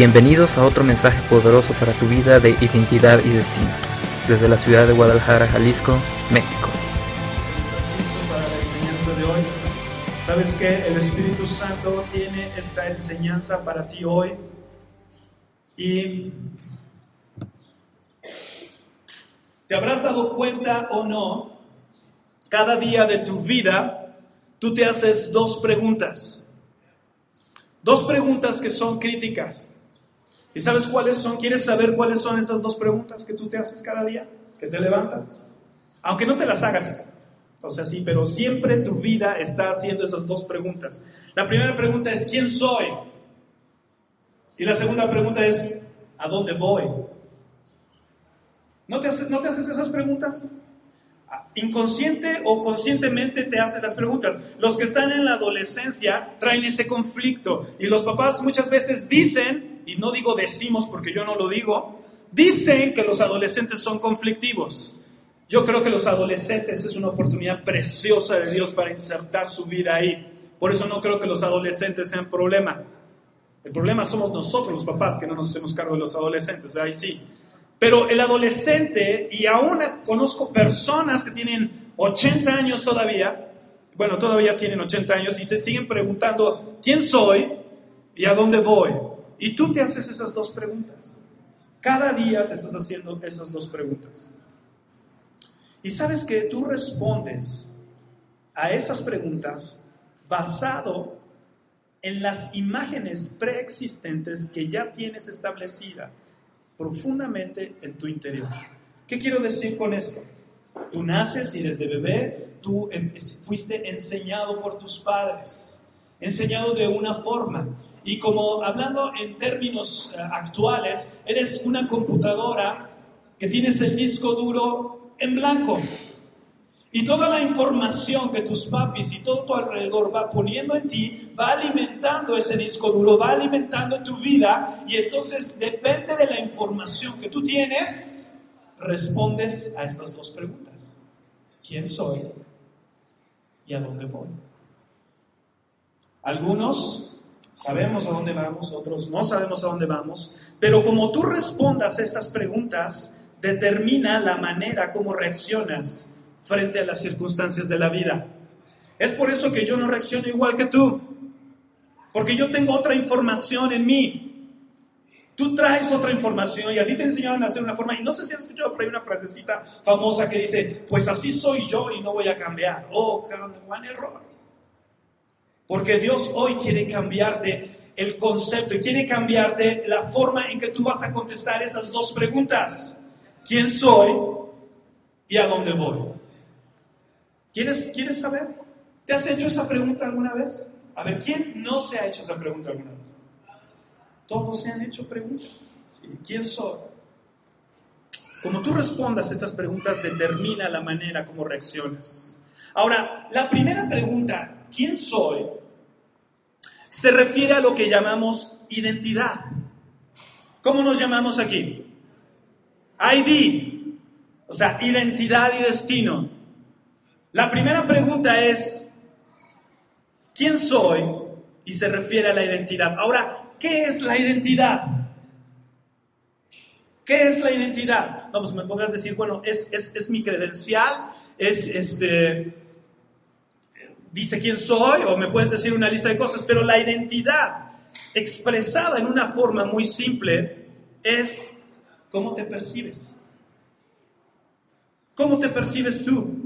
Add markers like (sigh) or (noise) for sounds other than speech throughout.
Bienvenidos a otro mensaje poderoso para tu vida de identidad y destino, desde la ciudad de Guadalajara, Jalisco, México. ¿sabes que El Espíritu Santo tiene esta enseñanza para ti hoy y te habrás dado cuenta o no, cada día de tu vida, tú te haces dos preguntas. Dos preguntas que son críticas. ¿Y sabes cuáles son? ¿Quieres saber cuáles son esas dos preguntas que tú te haces cada día? Que te levantas. Aunque no te las hagas. O sea, sí, pero siempre tu vida está haciendo esas dos preguntas. La primera pregunta es, ¿quién soy? Y la segunda pregunta es, ¿a dónde voy? ¿No te haces, ¿no te haces esas preguntas? Inconsciente o conscientemente te haces las preguntas. Los que están en la adolescencia traen ese conflicto y los papás muchas veces dicen, y no digo decimos porque yo no lo digo, dicen que los adolescentes son conflictivos. Yo creo que los adolescentes es una oportunidad preciosa de Dios para insertar su vida ahí. Por eso no creo que los adolescentes sean problema. El problema somos nosotros los papás que no nos hacemos cargo de los adolescentes, ahí sí. Pero el adolescente, y aún conozco personas que tienen 80 años todavía, bueno, todavía tienen 80 años y se siguen preguntando, ¿quién soy y a dónde voy? Y tú te haces esas dos preguntas. Cada día te estás haciendo esas dos preguntas. Y sabes que tú respondes a esas preguntas basado en las imágenes preexistentes que ya tienes establecida profundamente en tu interior. ¿Qué quiero decir con esto? Tú naces y desde bebé tú em, fuiste enseñado por tus padres, enseñado de una forma. Y como hablando en términos eh, actuales, eres una computadora que tienes el disco duro en blanco. Y toda la información que tus papis y todo tu alrededor va poniendo en ti, va alimentando ese disco duro, va alimentando tu vida. Y entonces depende de la información que tú tienes, respondes a estas dos preguntas. ¿Quién soy? ¿Y a dónde voy? Algunos Sabemos a dónde vamos, otros no sabemos a dónde vamos, pero como tú respondas a estas preguntas, determina la manera como reaccionas frente a las circunstancias de la vida. Es por eso que yo no reacciono igual que tú, porque yo tengo otra información en mí. Tú traes otra información y a ti te enseñaron a hacer una forma, y no sé si has escuchado por ahí una frasecita famosa que dice, pues así soy yo y no voy a cambiar. Oh, gran error. Porque Dios hoy quiere cambiarte el concepto y quiere cambiarte la forma en que tú vas a contestar esas dos preguntas. ¿Quién soy y a dónde voy? ¿Quieres, ¿Quieres saber? ¿Te has hecho esa pregunta alguna vez? A ver, ¿quién no se ha hecho esa pregunta alguna vez? Todos se han hecho preguntas. ¿Quién soy? Como tú respondas estas preguntas determina la manera como reaccionas. Ahora, la primera pregunta, ¿quién soy? se refiere a lo que llamamos identidad. ¿Cómo nos llamamos aquí? ID, o sea, identidad y destino. La primera pregunta es, ¿quién soy? Y se refiere a la identidad. Ahora, ¿qué es la identidad? ¿Qué es la identidad? Vamos, me podrás decir, bueno, es, es, es mi credencial, es este, dice quién soy o me puedes decir una lista de cosas, pero la identidad expresada en una forma muy simple es cómo te percibes. ¿Cómo te percibes tú?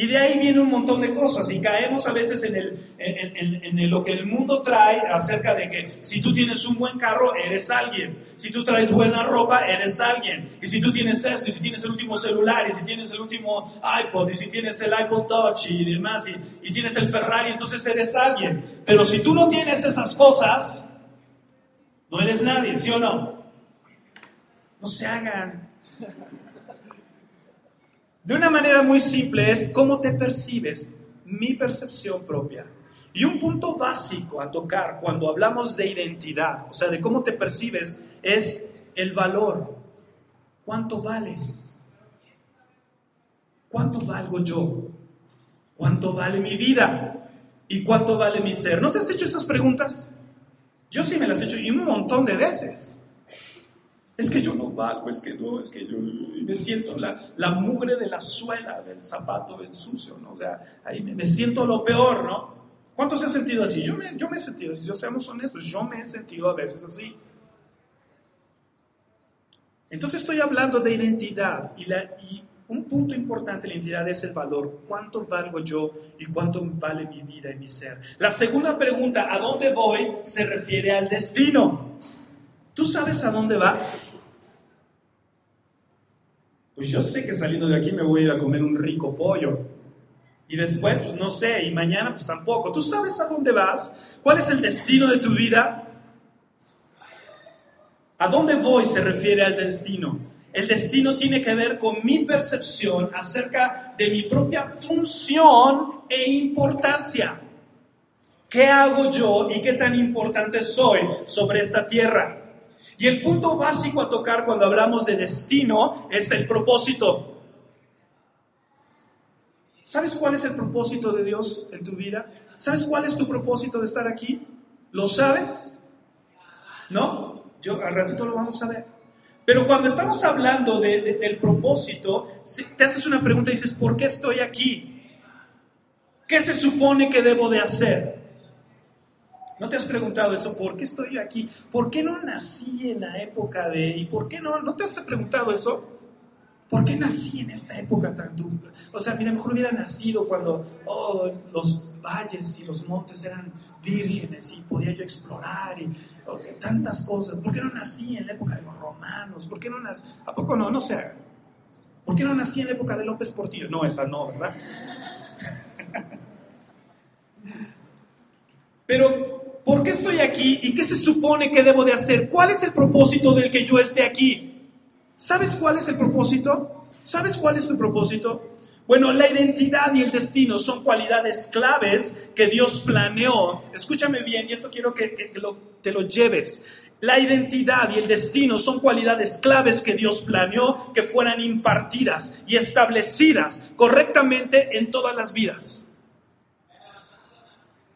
Y de ahí viene un montón de cosas y caemos a veces en, el, en, lo que el mundo trae acerca de que si tú tienes un buen carro, eres alguien. Si tú traes buena ropa, eres alguien. Y si tú tienes esto, y si tienes el último celular, y si tienes el último iPod, y si tienes el iPod Touch y demás, y, y tienes el Ferrari, entonces eres alguien. Pero si tú no tienes esas cosas, no eres nadie, ¿sí o no? No se hagan. De una manera muy simple es cómo te percibes, mi percepción propia. Y un punto básico a tocar cuando hablamos de identidad, o sea, de cómo te percibes, es el valor. ¿Cuánto vales? ¿Cuánto valgo yo? ¿Cuánto vale mi vida? ¿Y cuánto vale mi ser? ¿No te has hecho esas preguntas? Yo sí me las he hecho y un montón de veces. Es que yo no valgo, es que no, es que yo me siento la, la mugre de la suela del zapato del sucio, ¿no? O sea, ahí me, me siento lo peor, ¿no? ¿Cuántos se han sentido así? Yo me, yo me he sentido, si seamos honestos, yo me he sentido a veces así. Entonces estoy hablando de identidad y, la, y un punto importante de la identidad es el valor. ¿Cuánto valgo yo y cuánto vale mi vida y mi ser? La segunda pregunta, ¿a dónde voy? se refiere al destino. ¿Tú sabes a dónde vas? Pues yo sé que saliendo de aquí me voy a ir a comer un rico pollo. Y después, pues no sé, y mañana pues tampoco. ¿Tú sabes a dónde vas? ¿Cuál es el destino de tu vida? ¿A dónde voy? se refiere al destino. El destino tiene que ver con mi percepción acerca de mi propia función e importancia. ¿Qué hago yo y qué tan importante soy sobre esta tierra? Y el punto básico a tocar cuando hablamos de destino es el propósito. ¿Sabes cuál es el propósito de Dios en tu vida? ¿Sabes cuál es tu propósito de estar aquí? ¿Lo sabes? ¿No? Yo al ratito lo vamos a ver. Pero cuando estamos hablando del propósito, te haces una pregunta y dices, ¿por qué estoy aquí? ¿Qué se supone que debo de hacer? ¿No te has preguntado eso? ¿Por qué estoy aquí? ¿Por qué no nací en la época de... ¿Y por qué no? ¿No te has preguntado eso? ¿Por qué nací en esta época tan dura? O sea, mira, mejor hubiera nacido cuando oh, los valles y los montes eran vírgenes y podía yo explorar y tantas cosas. ¿Por qué no nací en la época de los romanos? ¿Por qué no nací? ¿A poco no? No sé. ¿Por qué no nací en la época de López Portillo? No, esa no, ¿verdad? (laughs) Pero, ¿por qué estoy aquí y qué se supone que debo de hacer? ¿Cuál es el propósito del que yo esté aquí? ¿Sabes cuál es el propósito? ¿Sabes cuál es tu propósito? Bueno, la identidad y el destino son cualidades claves que Dios planeó. Escúchame bien, y esto quiero que, te lo lleves. La identidad y el destino son cualidades claves que Dios planeó que fueran impartidas y establecidas correctamente en todas las vidas.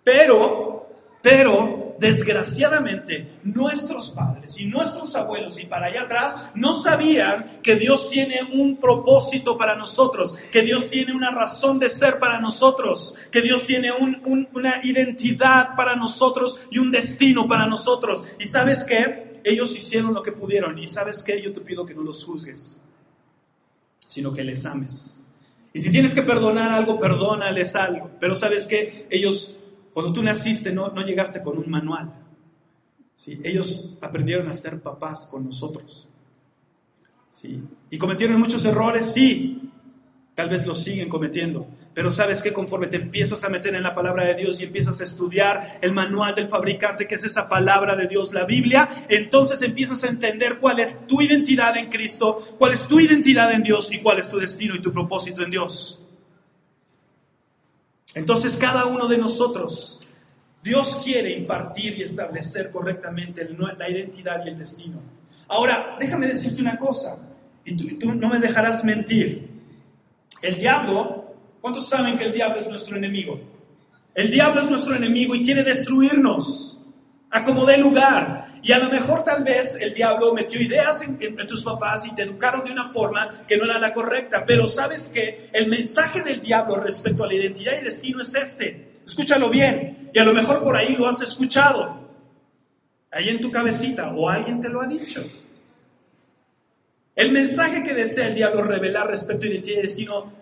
Pero, pero desgraciadamente, nuestros padres y nuestros abuelos y para allá atrás no sabían que Dios tiene un propósito para nosotros, que Dios tiene una razón de ser para nosotros, que Dios tiene una identidad para nosotros y un destino para nosotros. Y sabes qué? Ellos hicieron lo que pudieron y sabes qué? Yo te pido que no los juzgues, sino que les ames. Y si tienes que perdonar algo, perdónales algo. Pero sabes qué? Ellos cuando tú naciste no, no llegaste con un manual. ¿sí? Ellos aprendieron a ser papás con nosotros. ¿sí? Y cometieron muchos errores, sí. Tal vez los siguen cometiendo. Pero sabes que conforme te empiezas a meter en la palabra de Dios y empiezas a estudiar el manual del fabricante, que es esa palabra de Dios, la Biblia, entonces empiezas a entender cuál es tu identidad en Cristo, cuál es tu identidad en Dios y cuál es tu destino y tu propósito en Dios. Entonces cada uno de nosotros, Dios quiere impartir y establecer correctamente la identidad y el destino. Ahora, déjame decirte una cosa, y tú, no me dejarás mentir. El diablo, ¿cuántos saben que el diablo es nuestro enemigo? El diablo es nuestro enemigo y quiere destruirnos a como dé lugar. Y a lo mejor tal vez el diablo metió ideas en, tus papás y te educaron de una forma que no era la correcta. Pero sabes que el mensaje del diablo respecto a la identidad y destino es este. Escúchalo bien. Y a lo mejor por ahí lo has escuchado. Ahí en tu cabecita. O alguien te lo ha dicho. El mensaje que desea el diablo revelar respecto a identidad y destino,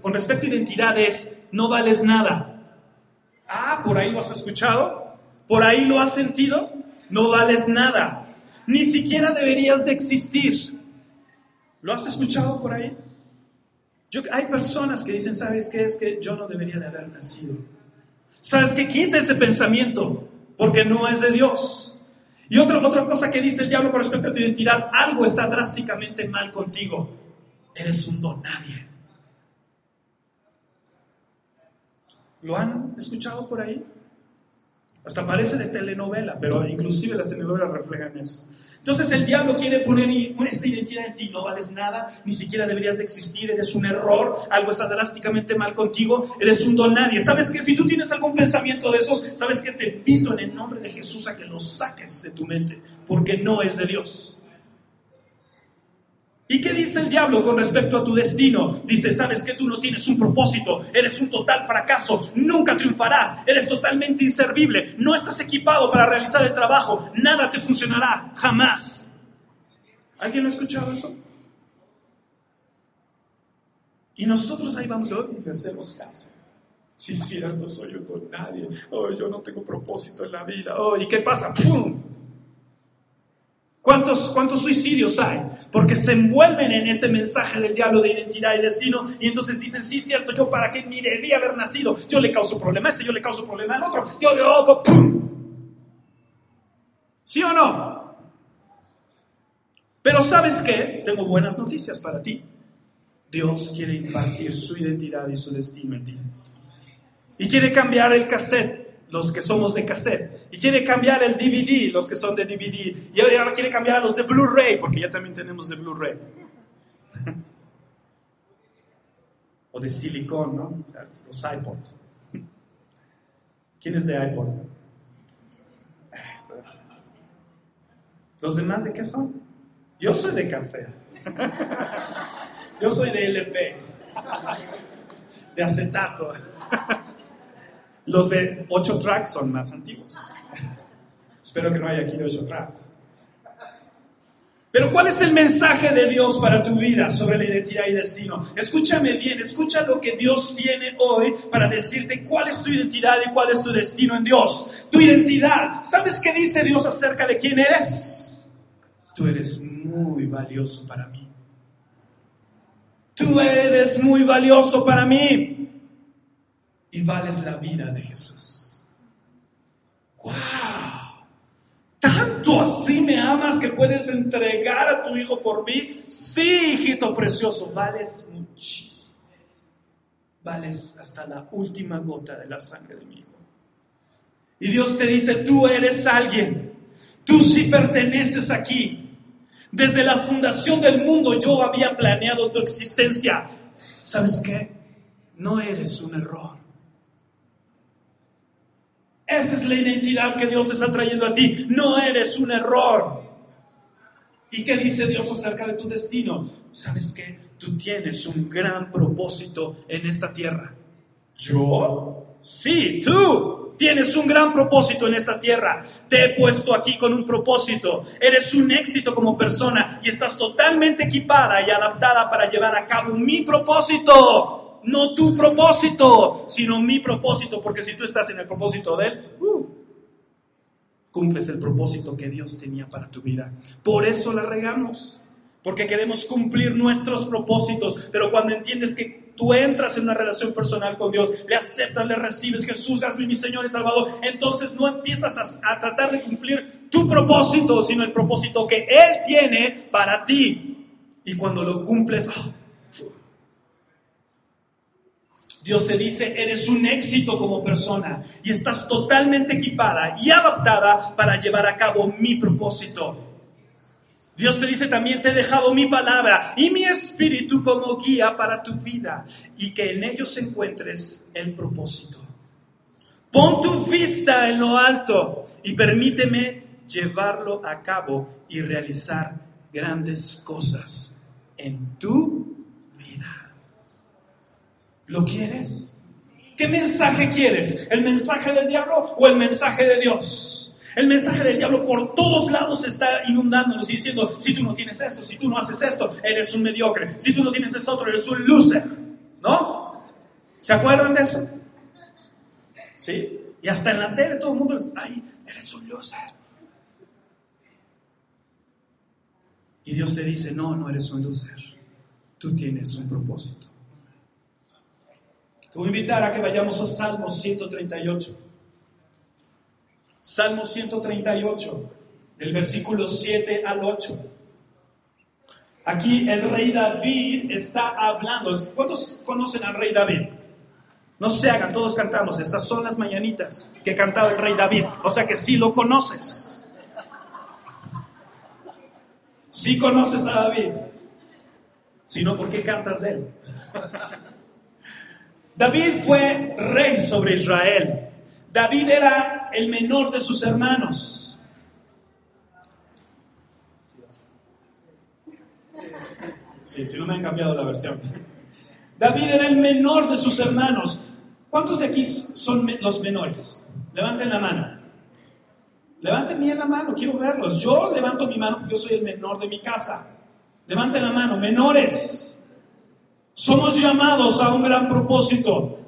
con respecto a identidad es, no vales nada. Ah, por ahí lo has escuchado. Por ahí lo has sentido no vales nada, ni siquiera deberías de existir. ¿Lo has escuchado por ahí? hay personas que dicen, ¿sabes qué? Es que yo no debería de haber nacido. ¿Sabes qué? Quita ese pensamiento, porque no es de Dios. Y otra, otra cosa que dice el diablo con respecto a tu identidad, algo está drásticamente mal contigo. Eres un don nadie. ¿Lo han escuchado por ahí? Hasta parece de telenovela, pero inclusive las telenovelas reflejan eso. Entonces el diablo quiere poner esta identidad en ti, no vales nada, ni siquiera deberías de existir, eres un error, algo está drásticamente mal contigo, eres un don nadie. ¿Sabes que si tú tienes algún pensamiento de esos, sabes que te invito en el nombre de Jesús a que lo saques de tu mente, porque no es de Dios. ¿Y qué dice el diablo con respecto a tu destino? Dice, sabes que tú no tienes un propósito, eres un total fracaso, nunca triunfarás, eres totalmente inservible, no estás equipado para realizar el trabajo, nada te funcionará, jamás. ¿Alguien lo ha escuchado eso? Y nosotros ahí vamos, hoy le hacemos caso. Sí, cierto, soy un nadie. Oh, yo no tengo propósito en la vida. Oh, ¿y qué pasa? ¡Pum! ¿Cuántos, ¿Cuántos suicidios hay? Porque se envuelven en ese mensaje del diablo de identidad y destino y entonces dicen, sí, cierto, yo para qué ni debía haber nacido, yo le causo problema a este, yo le causo problema al otro, yo le hago, ¡pum! ¿Sí o no? Pero ¿sabes qué? Tengo buenas noticias para ti. Dios quiere impartir su identidad y su destino en ti. Y quiere cambiar el cassette los que somos de cassette. Y quiere cambiar el DVD, los que son de DVD. Y ahora quiere cambiar a los de Blu-ray, porque ya también tenemos de Blu-ray. (laughs) o de silicón, ¿no? los iPods. ¿Quién es de iPod? ¿Los demás de qué son? Yo soy de cassette. (laughs) Yo soy de LP. De acetato. (laughs) Los de 8 tracks son más antiguos. (laughs) Espero que no haya aquí de 8 tracks. Pero ¿cuál es el mensaje de Dios para tu vida sobre la identidad y destino? Escúchame bien, escucha lo que Dios tiene hoy para decirte cuál es tu identidad y cuál es tu destino en Dios. Tu identidad. ¿Sabes qué dice Dios acerca de quién eres? Tú eres muy valioso para mí. Tú eres muy valioso para mí y vales la vida de Jesús. ¡Wow! ¿Tanto así me amas que puedes entregar a tu hijo por mí? Sí, hijito precioso, vales muchísimo. Vales hasta la última gota de la sangre de mi hijo. Y Dios te dice, tú eres alguien, tú sí perteneces aquí. Desde la fundación del mundo yo había planeado tu existencia. ¿Sabes qué? No eres un error. Esa es la identidad que Dios está trayendo a ti. No eres un error. ¿Y qué dice Dios acerca de tu destino? ¿Sabes qué? Tú tienes un gran propósito en esta tierra. ¿Yo? Sí, tú tienes un gran propósito en esta tierra. Te he puesto aquí con un propósito. Eres un éxito como persona y estás totalmente equipada y adaptada para llevar a cabo mi propósito no tu propósito, sino mi propósito, porque si tú estás en el propósito de Él, uh, cumples el propósito que Dios tenía para tu vida. Por eso la regamos, porque queremos cumplir nuestros propósitos, pero cuando entiendes que tú entras en una relación personal con Dios, le aceptas, le recibes, Jesús, hazme mi Señor y Salvador, entonces no empiezas a, a tratar de cumplir tu propósito, sino el propósito que Él tiene para ti. Y cuando lo cumples, oh, Dios te dice, eres un éxito como persona y estás totalmente equipada y adaptada para llevar a cabo mi propósito. Dios te dice también, te he dejado mi palabra y mi espíritu como guía para tu vida y que en ellos encuentres el propósito. Pon tu vista en lo alto y permíteme llevarlo a cabo y realizar grandes cosas en tu ¿Lo quieres? ¿Qué mensaje quieres? ¿El mensaje del diablo o el mensaje de Dios? El mensaje del diablo por todos lados está inundándonos y diciendo, si tú no tienes esto, si tú no haces esto, eres un mediocre. Si tú no tienes esto otro, eres un loser. ¿No? ¿Se acuerdan de eso? ¿Sí? Y hasta en la tele todo el mundo dice, ay, eres un loser. Y Dios te dice, no, no eres un loser. Tú tienes un propósito. Te voy a invitar a que vayamos a Salmo 138. Salmo 138, del versículo 7 al 8. Aquí el rey David está hablando. ¿Cuántos conocen al rey David? No se hagan, todos cantamos. Estas son las mañanitas que cantaba el rey David. O sea que sí lo conoces. Sí conoces a David. Si no, ¿por qué cantas de él? David fue rey sobre Israel. David era el menor de sus hermanos. Sí, si no me han cambiado la versión. David era el menor de sus hermanos. ¿Cuántos de aquí son los menores? Levanten la mano. Levanten bien la mano, quiero verlos. Yo levanto mi mano porque yo soy el menor de mi casa. Levanten la mano, menores. Somos llamados a un gran propósito.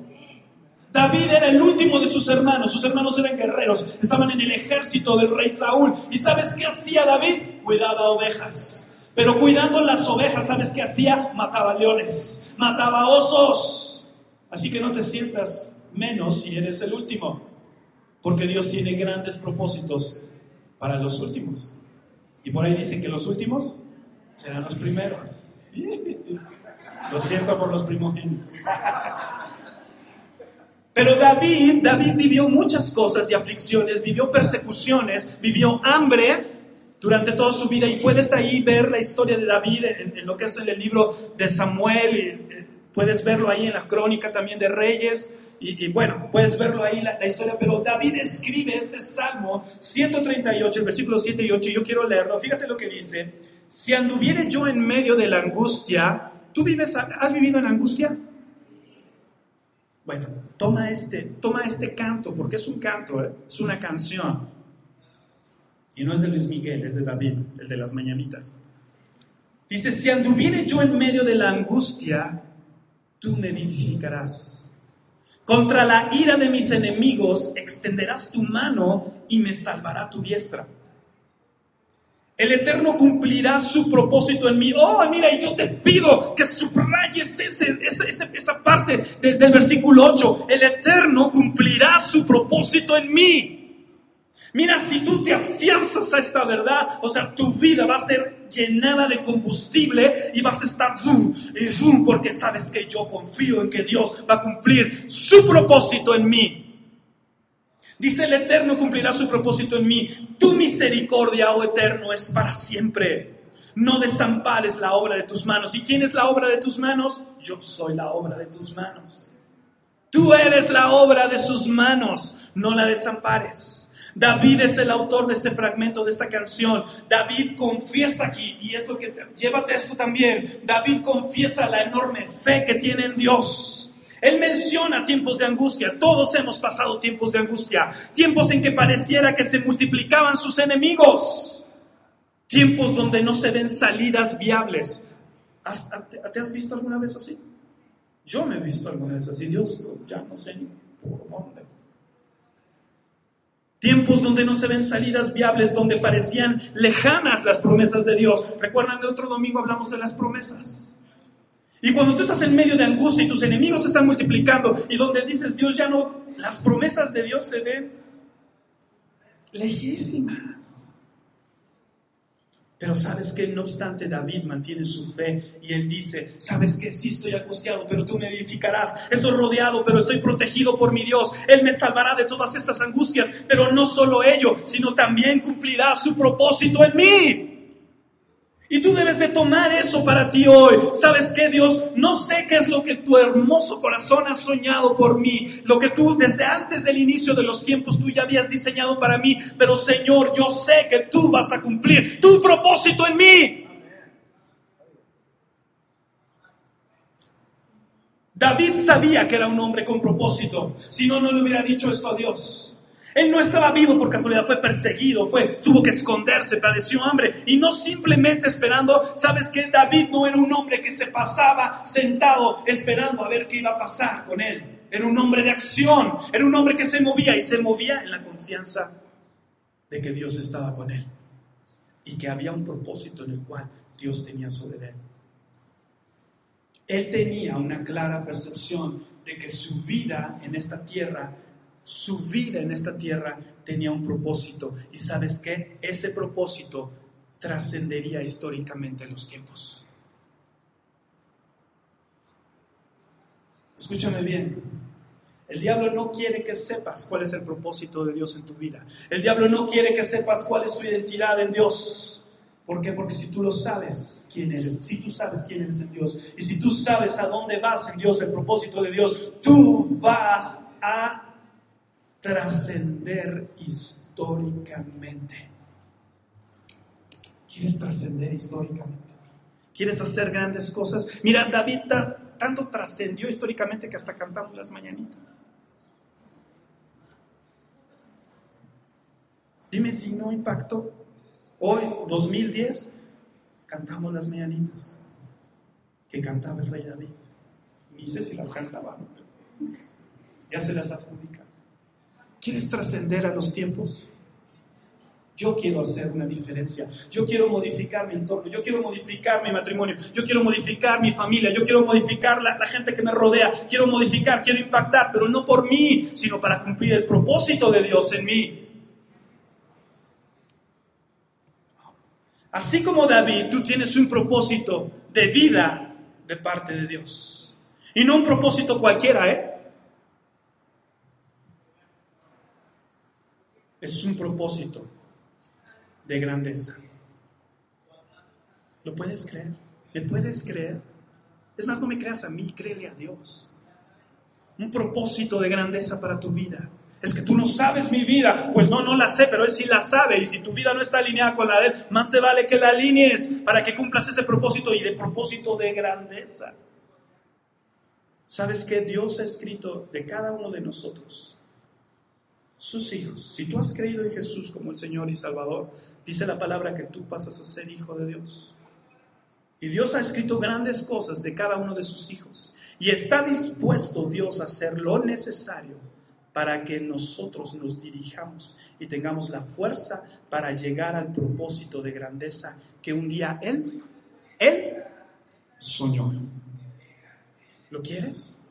David era el último de sus hermanos. Sus hermanos eran guerreros, estaban en el ejército del rey Saúl. ¿Y sabes qué hacía David? Cuidaba ovejas. Pero cuidando las ovejas, ¿sabes qué hacía? Mataba leones, mataba osos. Así que no te sientas menos si eres el último. Porque Dios tiene grandes propósitos para los últimos. Y por ahí dicen que los últimos serán los primeros. (laughs) Lo siento por los primogénitos. Pero David, David vivió muchas cosas y aflicciones, vivió persecuciones, vivió hambre durante toda su vida y puedes ahí ver la historia de David en, lo que es en el libro de Samuel, y, eh, puedes verlo ahí en la crónica también de Reyes, y, bueno, puedes verlo ahí la, la, historia, pero David escribe este Salmo 138, el versículo 7 y 8, y yo quiero leerlo. Fíjate lo que dice. Si anduviere yo en medio de la angustia, ¿tú vives, has vivido en angustia? Bueno, toma este, toma este canto, porque es un canto, ¿eh? es una canción. Y no es de Luis Miguel, es de David, el de las mañanitas. Dice, si anduviere yo en medio de la angustia, tú me vivificarás contra la ira de mis enemigos extenderás tu mano y me salvará tu diestra. El Eterno cumplirá su propósito en mí. Oh, mira, y yo te pido que subrayes ese, esa, parte del versículo 8. El Eterno cumplirá su propósito en mí. Mira, si tú te afianzas a esta verdad, o sea, tu vida va a ser llenada de combustible y vas a estar boom y boom porque sabes que yo confío en que Dios va a cumplir su propósito en mí. Dice el Eterno cumplirá su propósito en mí. Tu misericordia, oh Eterno, es para siempre. No desampares la obra de tus manos. ¿Y quién es la obra de tus manos? Yo soy la obra de tus manos. Tú eres la obra de sus manos. No la desampares. David es el autor de este fragmento, de esta canción. David confiesa aquí, y es lo que, llévate esto también, David confiesa la enorme fe que tiene en Dios. Él menciona tiempos de angustia, todos hemos pasado tiempos de angustia, tiempos en que pareciera que se multiplicaban sus enemigos, tiempos donde no se ven salidas viables. ¿Te has visto alguna vez así? Yo me he visto alguna vez así, Dios, ya no sé por dónde. Tiempos donde no se ven salidas viables, donde parecían lejanas las promesas de Dios. Recuerdan el otro domingo hablamos de las promesas. Y cuando tú estás en medio de angustia y tus enemigos se están multiplicando y donde dices Dios ya no, las promesas de Dios se ven lejísimas. Pero sabes que no obstante David mantiene su fe y él dice, sabes que sí estoy angustiado, pero tú me edificarás. Estoy rodeado, pero estoy protegido por mi Dios. Él me salvará de todas estas angustias, pero no solo ello, sino también cumplirá su propósito en mí. Y tú debes de tomar eso para ti hoy. ¿Sabes qué, Dios? No sé qué es lo que tu hermoso corazón ha soñado por mí, lo que tú desde antes del inicio de los tiempos tú ya habías diseñado para mí, pero Señor, yo sé que tú vas a cumplir tu propósito en mí. David sabía que era un hombre con propósito, si no, no le hubiera dicho esto a Dios. Él no estaba vivo por casualidad, fue perseguido, fue, tuvo que esconderse, padeció hambre y no simplemente esperando, sabes que David no era un hombre que se pasaba sentado esperando a ver qué iba a pasar con él. Era un hombre de acción, era un hombre que se movía y se movía en la confianza de que Dios estaba con él y que había un propósito en el cual Dios tenía sobre él. Él tenía una clara percepción de que su vida en esta tierra su vida en esta tierra tenía un propósito. Y sabes qué? Ese propósito trascendería históricamente los tiempos. Escúchame bien. El diablo no quiere que sepas cuál es el propósito de Dios en tu vida. El diablo no quiere que sepas cuál es tu identidad en Dios. ¿Por qué? Porque si tú lo sabes quién eres, si tú sabes quién eres en Dios, y si tú sabes a dónde vas en Dios, el propósito de Dios, tú vas a trascender históricamente. ¿Quieres trascender históricamente? ¿Quieres hacer grandes cosas? Mira, David tanto trascendió históricamente que hasta cantamos las mañanitas. Dime si no impactó. Hoy, 2010, cantamos las mañanitas que cantaba el rey David. Ni sé si las cantaba, ya se las adjudica. ¿Quieres trascender a los tiempos? Yo quiero hacer una diferencia. Yo quiero modificar mi entorno. Yo quiero modificar mi matrimonio. Yo quiero modificar mi familia. Yo quiero modificar la, gente que me rodea. Quiero modificar, quiero impactar, pero no por mí, sino para cumplir el propósito de Dios en mí. Así como David, tú tienes un propósito de vida de parte de Dios. Y no un propósito cualquiera, ¿eh? Es un propósito de grandeza. ¿Lo puedes creer? ¿Me puedes creer? Es más, no me creas a mí, créele a Dios. Un propósito de grandeza para tu vida es que tú no sabes mi vida. Pues no, no la sé, pero Él sí la sabe. Y si tu vida no está alineada con la de Él, más te vale que la alinees para que cumplas ese propósito y de propósito de grandeza. ¿Sabes que Dios ha escrito de cada uno de nosotros? Sus hijos. Si tú has creído en Jesús como el Señor y Salvador, dice la palabra que tú pasas a ser hijo de Dios. Y Dios ha escrito grandes cosas de cada uno de sus hijos. Y está dispuesto Dios a hacer lo necesario para que nosotros nos dirijamos y tengamos la fuerza para llegar al propósito de grandeza que un día Él, Él soñó. ¿Lo quieres?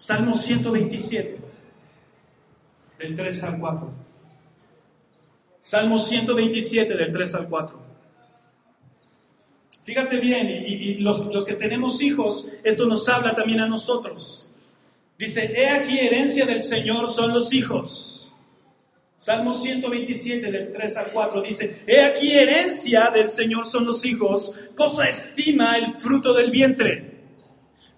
Salmo 127, del 3 al 4. Salmo 127, del 3 al 4. Fíjate bien, y, los, los que tenemos hijos, esto nos habla también a nosotros. Dice, he aquí herencia del Señor son los hijos. Salmo 127 del 3 al 4 dice, he aquí herencia del Señor son los hijos, cosa estima el fruto del vientre.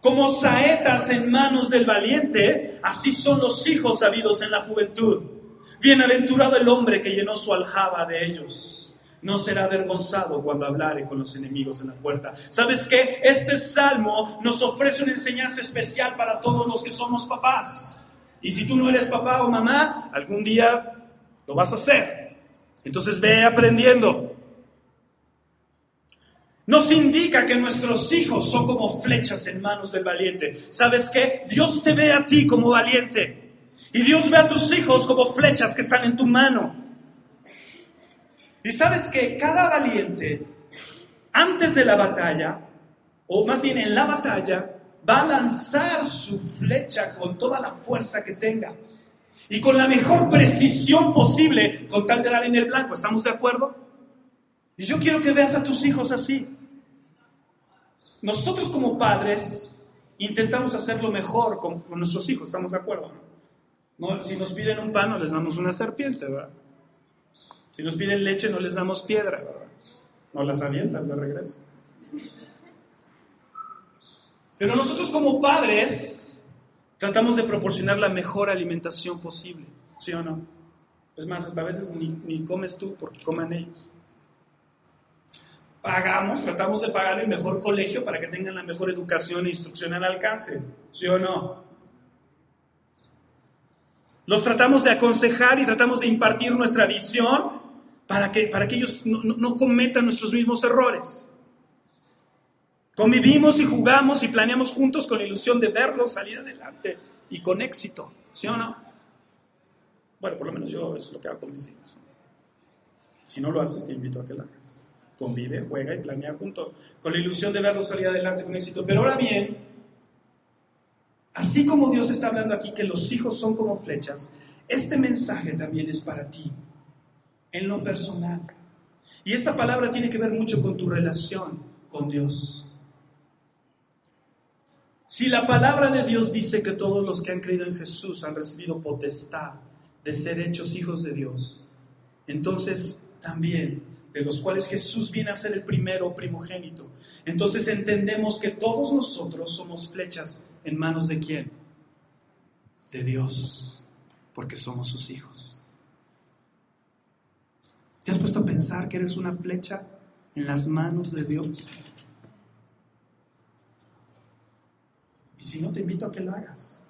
Como saetas en manos del valiente, así son los hijos habidos en la juventud. Bienaventurado el hombre que llenó su aljaba de ellos no será avergonzado cuando hablare con los enemigos en la puerta. ¿Sabes qué? Este salmo nos ofrece una enseñanza especial para todos los que somos papás. Y si tú no eres papá o mamá, algún día lo vas a hacer. Entonces ve aprendiendo. Nos indica que nuestros hijos son como flechas en manos del valiente. ¿Sabes qué? Dios te ve a ti como valiente. Y Dios ve a tus hijos como flechas que están en tu mano. Y sabes que cada valiente, antes de la batalla, o más bien en la batalla, va a lanzar su flecha con toda la fuerza que tenga y con la mejor precisión posible con tal de dar en el blanco. ¿Estamos de acuerdo? Y yo quiero que veas a tus hijos así. Nosotros como padres intentamos hacerlo mejor con, nuestros hijos, ¿estamos de acuerdo? Si nos piden un pan, no les damos una serpiente, ¿verdad? Si nos piden leche, no les damos piedra, no las avientan de regreso. Pero nosotros como padres tratamos de proporcionar la mejor alimentación posible, ¿sí o no? Es más, hasta a veces ni, ni comes tú porque coman ellos. Pagamos, tratamos de pagar el mejor colegio para que tengan la mejor educación e instrucción al alcance, ¿sí o no? Los tratamos de aconsejar y tratamos de impartir nuestra visión para que, para que ellos no, cometan nuestros mismos errores. Convivimos y jugamos y planeamos juntos con la ilusión de verlos salir adelante y con éxito, ¿sí o no? Bueno, por lo menos yo es lo que hago con mis hijos. Si no lo haces, te invito a que lo hagas. Convive, juega y planea junto con la ilusión de verlos salir adelante con éxito. Pero ahora bien, así como Dios está hablando aquí que los hijos son como flechas, este mensaje también es para ti en lo personal. Y esta palabra tiene que ver mucho con tu relación con Dios. Si la palabra de Dios dice que todos los que han creído en Jesús han recibido potestad de ser hechos hijos de Dios, entonces también de los cuales Jesús viene a ser el primero primogénito. Entonces entendemos que todos nosotros somos flechas en manos de quién? De Dios, porque somos sus hijos. ¿Te has puesto a pensar que eres una flecha en las manos de Dios? Y si no, te invito a que lo hagas.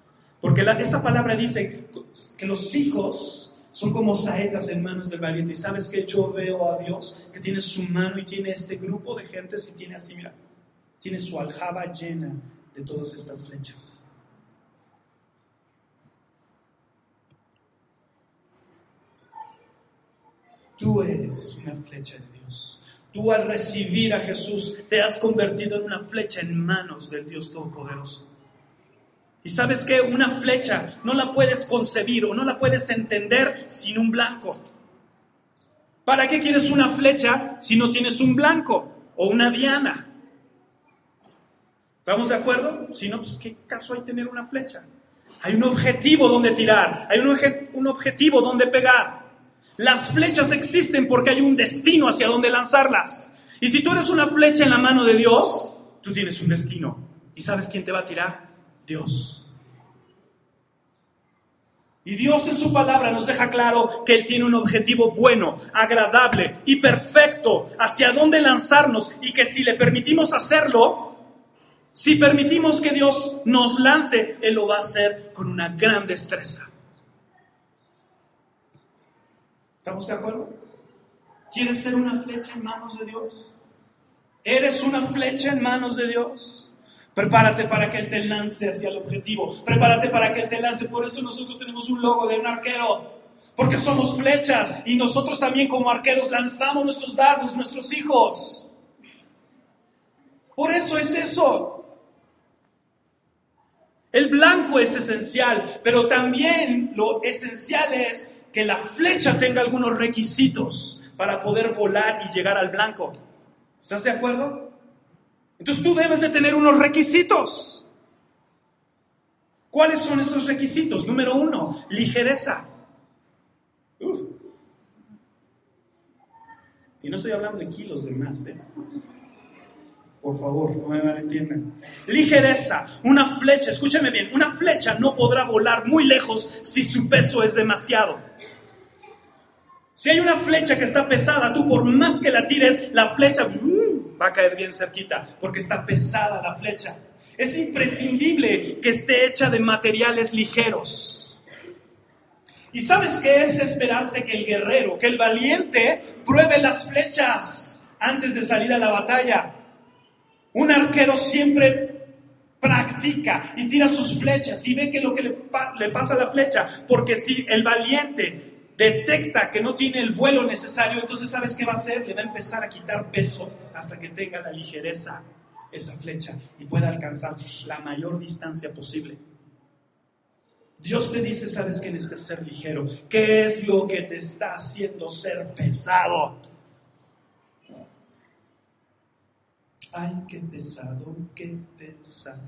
Porque esa palabra dice que los hijos son como saetas en manos del valiente. Y sabes que yo veo a Dios que tiene su mano y tiene este grupo de gentes y tiene así, mira, tiene su aljaba llena de todas estas flechas. Tú eres una flecha de Dios. Tú al recibir a Jesús te has convertido en una flecha en manos del Dios Todopoderoso. Y sabes que una flecha no la puedes concebir o no la puedes entender sin un blanco. ¿Para qué quieres una flecha si no tienes un blanco o una diana? ¿Estamos de acuerdo? Si no, pues ¿qué caso hay tener una flecha? Hay un objetivo donde tirar, hay un, un objetivo donde pegar. Las flechas existen porque hay un destino hacia donde lanzarlas. Y si tú eres una flecha en la mano de Dios, tú tienes un destino. ¿Y sabes quién te va a tirar? Dios. Y Dios en su palabra nos deja claro que Él tiene un objetivo bueno, agradable y perfecto hacia dónde lanzarnos y que si le permitimos hacerlo, si permitimos que Dios nos lance, Él lo va a hacer con una gran destreza. ¿Estamos de acuerdo? ¿Quieres ser una flecha en manos de Dios? ¿Eres una flecha en manos de Dios? Prepárate para que Él te lance hacia el objetivo. Prepárate para que Él te lance. Por eso nosotros tenemos un logo de un arquero. Porque somos flechas y nosotros también como arqueros lanzamos nuestros dardos, nuestros hijos. Por eso es eso. El blanco es esencial, pero también lo esencial es que la flecha tenga algunos requisitos para poder volar y llegar al blanco. ¿Estás de acuerdo? Entonces tú debes de tener unos requisitos. ¿Cuáles son esos requisitos? Número uno, ligereza. Y no estoy hablando de kilos de más, ¿eh? Por favor, no me malentiendan. Ligereza, una flecha, escúchame bien, una flecha no podrá volar muy lejos si su peso es demasiado. Si hay una flecha que está pesada, tú por más que la tires, la flecha va a caer bien cerquita, porque está pesada la flecha. Es imprescindible que esté hecha de materiales ligeros. ¿Y sabes qué es esperarse que el guerrero, que el valiente, pruebe las flechas antes de salir a la batalla? Un arquero siempre practica y tira sus flechas y ve que lo que le, le pasa a la flecha, porque si el valiente detecta que no tiene el vuelo necesario, entonces ¿sabes qué va a hacer? Le va a empezar a quitar peso hasta que tenga la ligereza esa flecha y pueda alcanzar la mayor distancia posible. Dios te dice, sabes que necesitas ser ligero. ¿Qué es lo que te está haciendo ser pesado? Ay, qué pesado, qué pesado.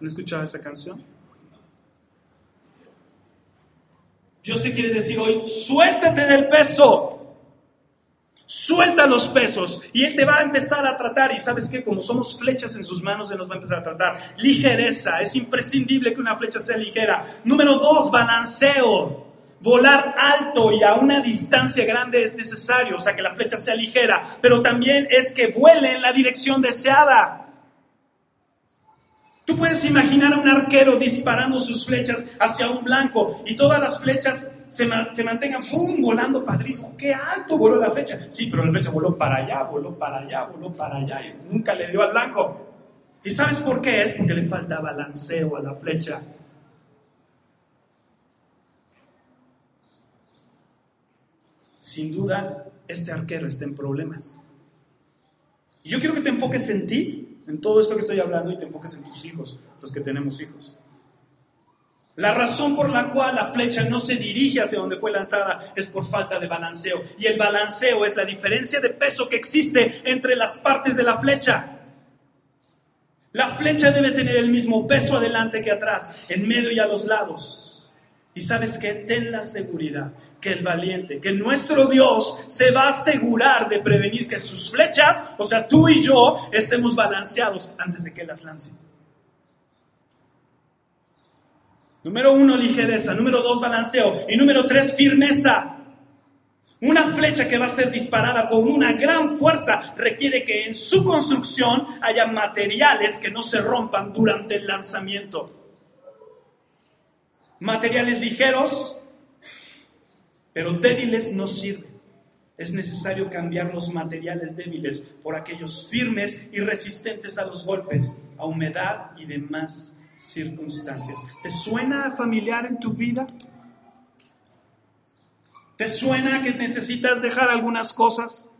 ¿Han escuchado esa canción? Dios te quiere decir hoy, suéltate del peso. Suelta los pesos y Él te va a empezar a tratar. Y sabes que como somos flechas en sus manos, Él nos va a empezar a tratar. Ligereza, es imprescindible que una flecha sea ligera. Número dos, balanceo. Volar alto y a una distancia grande es necesario, o sea que la flecha sea ligera, pero también es que vuele en la dirección deseada. Tú puedes imaginar a un arquero disparando sus flechas hacia un blanco y todas las flechas se mantengan ¡pum! volando padrísimo. ¡Qué alto voló la flecha! Sí, pero la flecha voló para allá, voló para allá, voló para allá y nunca le dio al blanco. ¿Y sabes por qué? Es porque le falta balanceo a la flecha. Sin duda, este arquero está en problemas. Y yo quiero que te enfoques en ti en todo esto que estoy hablando y te enfoques en tus hijos, los que tenemos hijos. La razón por la cual la flecha no se dirige hacia donde fue lanzada es por falta de balanceo. Y el balanceo es la diferencia de peso que existe entre las partes de la flecha. La flecha debe tener el mismo peso adelante que atrás, en medio y a los lados. Y sabes que ten la seguridad que el valiente, que nuestro Dios se va a asegurar de prevenir que sus flechas, o sea, tú y yo, estemos balanceados antes de que las lance. Número uno, ligereza. Número dos, balanceo. Y número tres, firmeza. Una flecha que va a ser disparada con una gran fuerza requiere que en su construcción haya materiales que no se rompan durante el lanzamiento. Materiales ligeros, pero débiles no sirven. Es necesario cambiar los materiales débiles por aquellos firmes y resistentes a los golpes, a humedad y demás circunstancias. ¿Te suena familiar en tu vida? ¿Te suena que necesitas dejar algunas cosas?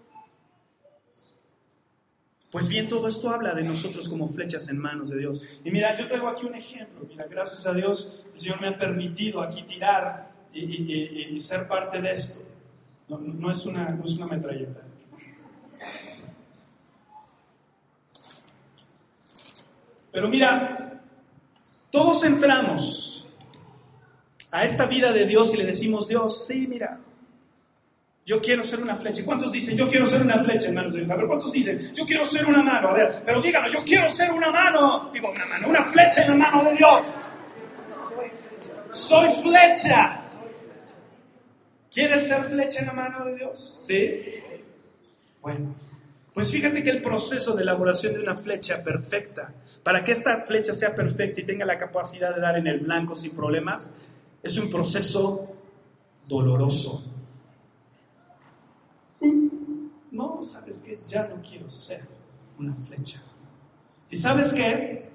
Pues bien, todo esto habla de nosotros como flechas en manos de Dios. Y mira, yo traigo aquí un ejemplo. Mira, gracias a Dios, el Señor me ha permitido aquí tirar y, ser parte de esto. No, es una, no es una metralleta. Pero mira, todos entramos a esta vida de Dios y le decimos, Dios, sí, mira, yo quiero ser una flecha. ¿Cuántos dicen, yo quiero ser una flecha, hermanos de Dios? A ver, ¿cuántos dicen, yo quiero ser una mano? A ver, pero díganlo, yo quiero ser una mano. Digo, una mano, una flecha en la mano de Dios. Soy flecha. ¿Quieres ser flecha en la mano de Dios? ¿Sí? Bueno, pues fíjate que el proceso de elaboración de una flecha perfecta, para que esta flecha sea perfecta y tenga la capacidad de dar en el blanco sin problemas, es un proceso doloroso no, sabes ya no quiero ser una flecha. Y sabes que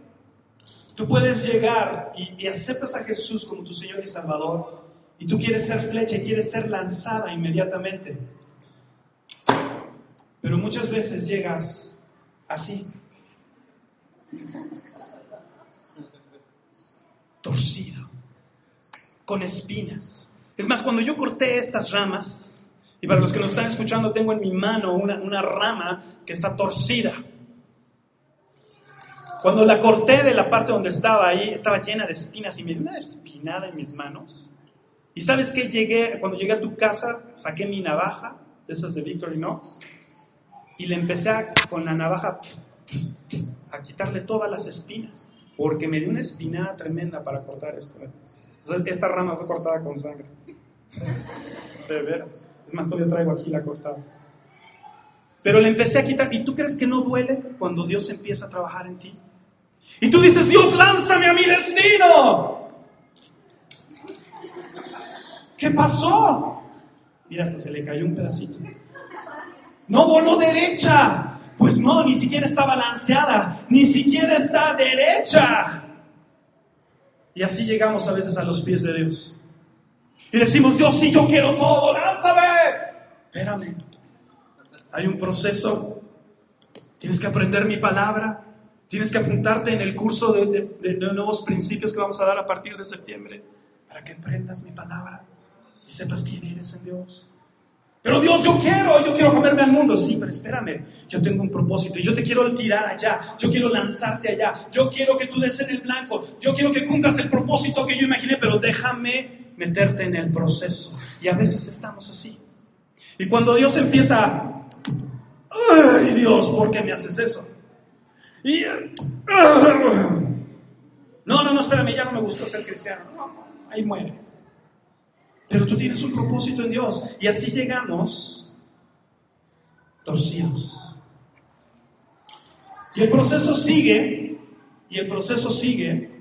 tú puedes llegar y, aceptas a Jesús como tu Señor y Salvador y tú quieres ser flecha y quieres ser lanzada inmediatamente. Pero muchas veces llegas así, torcido, con espinas. Es más, cuando yo corté estas ramas, y para los que nos están escuchando, tengo en mi mano una, rama que está torcida. Cuando la corté de la parte donde estaba ahí, estaba llena de espinas y me dio una espinada en mis manos. Y sabes que llegué, cuando llegué a tu casa, saqué mi navaja, de esas de Victorinox, y le empecé con la navaja a quitarle todas las espinas, porque me dio una espinada tremenda para cortar esto. esta rama fue cortada con sangre. De veras. Es más, todavía traigo aquí la cortada. Pero le empecé a quitar. ¿Y tú crees que no duele cuando Dios empieza a trabajar en ti? Y tú dices, Dios, lánzame a mi destino. ¿Qué pasó? Mira, hasta se le cayó un pedacito. No voló derecha. Pues no, ni siquiera está balanceada. Ni siquiera está derecha. Y así llegamos a veces a los pies de Dios. Y decimos, Dios, sí, yo quiero todo, lánzame. Espérame. Hay un proceso. Tienes que aprender mi palabra. Tienes que apuntarte en el curso de, nuevos principios que vamos a dar a partir de septiembre para que aprendas mi palabra y sepas quién eres en Dios. Pero Dios, yo quiero, yo quiero comerme al mundo. Sí, pero espérame, yo tengo un propósito y yo te quiero tirar allá, yo quiero lanzarte allá, yo quiero que tú des en el blanco, yo quiero que cumplas el propósito que yo imaginé, pero déjame meterte en el proceso. Y a veces estamos así. Y cuando Dios empieza, ay Dios, ¿por qué me haces eso? Y, no, no, no, espérame, ya no me gustó ser cristiano. No, ahí muere. Pero tú tienes un propósito en Dios. Y así llegamos torcidos. Y el proceso sigue, y el proceso sigue,